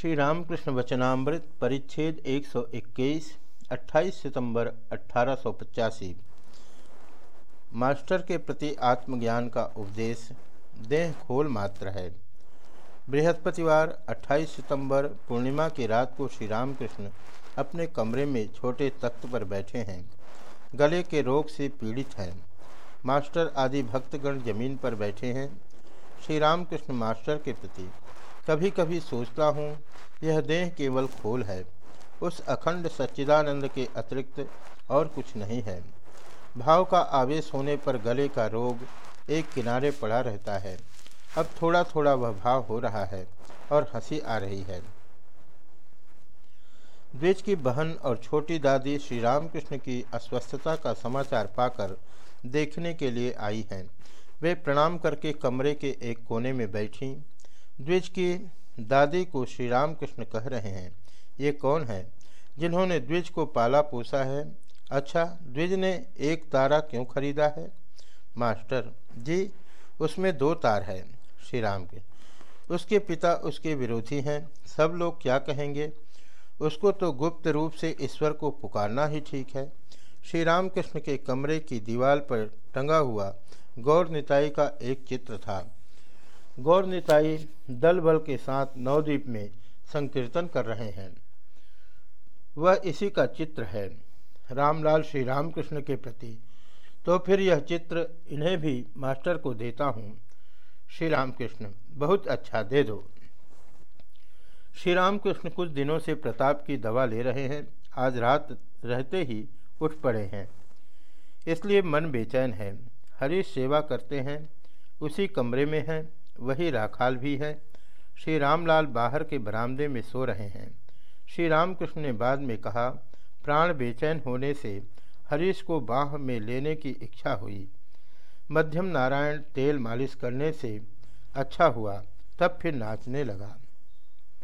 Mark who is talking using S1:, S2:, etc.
S1: श्री रामकृष्ण वचनामृत परिच्छेद 121 28 सितंबर अठारह सौ पचासी। मास्टर के प्रति आत्मज्ञान का उपदेश, देह खोल मात्र है। बृहस्पतिवार 28 सितंबर, पूर्णिमा की रात को श्री रामकृष्ण अपने कमरे में छोटे तख्त पर बैठे हैं। गले के रोग से पीड़ित हैं। मास्टर आदि भक्तगण ज़मीन पर बैठे हैं। श्री रामकृष्ण मास्टर के प्रति कभी कभी सोचता हूँ, यह देह केवल खोल है। उस अखंड सच्चिदानंद के अतिरिक्त और कुछ नहीं है। भाव का आवेश होने पर गले का रोग एक किनारे पड़ा रहता है। अब थोड़ा थोड़ा वह भाव हो रहा है और हँसी आ रही है। द्विज की बहन और छोटी दादी श्री रामकृष्ण की अस्वस्थता का समाचार पाकर देखने के लिए आई हैं। वे प्रणाम करके कमरे के एक कोने में बैठी। द्विज की दादी को श्री राम कृष्ण कह रहे हैं, ये कौन है जिन्होंने द्विज को पाला पोसा है? अच्छा द्विज ने एक तारा क्यों खरीदा है? मास्टर, जी, उसमें दो तार है, श्री राम के। उसके पिता उसके विरोधी हैं, सब लोग क्या कहेंगे? उसको तो गुप्त रूप से ईश्वर को पुकारना ही ठीक है। श्री राम कृष्ण के कमरे की दीवार पर टंगा हुआ गौर निताई का एक चित्र था। गौर निताई दल बल के साथ नवद्वीप में संकीर्तन कर रहे हैं। वह इसी का चित्र है। रामलाल श्री रामकृष्ण के प्रति। तो फिर यह चित्र इन्हें भी मास्टर को देता हूँ। श्री रामकृष्ण बहुत अच्छा दे दो। श्री रामकृष्ण कुछ दिनों से प्रताप की दवा ले रहे हैं। आज रात रहते ही उठ पड़े हैं। इसलिए मन बेचैन है। हरीश सेवा करते हैं। उसी कमरे में हैं। वही राखाल भी है। श्री रामलाल बाहर के बरामदे में सो रहे हैं। श्री रामकृष्ण ने बाद में कहा, प्राण बेचैन होने से हरीश को बाह में लेने की इच्छा हुई। मध्यम नारायण तेल मालिश करने से अच्छा हुआ, तब फिर नाचने लगा।